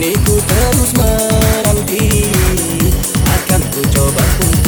di ku terus menanti akan ku coba pun.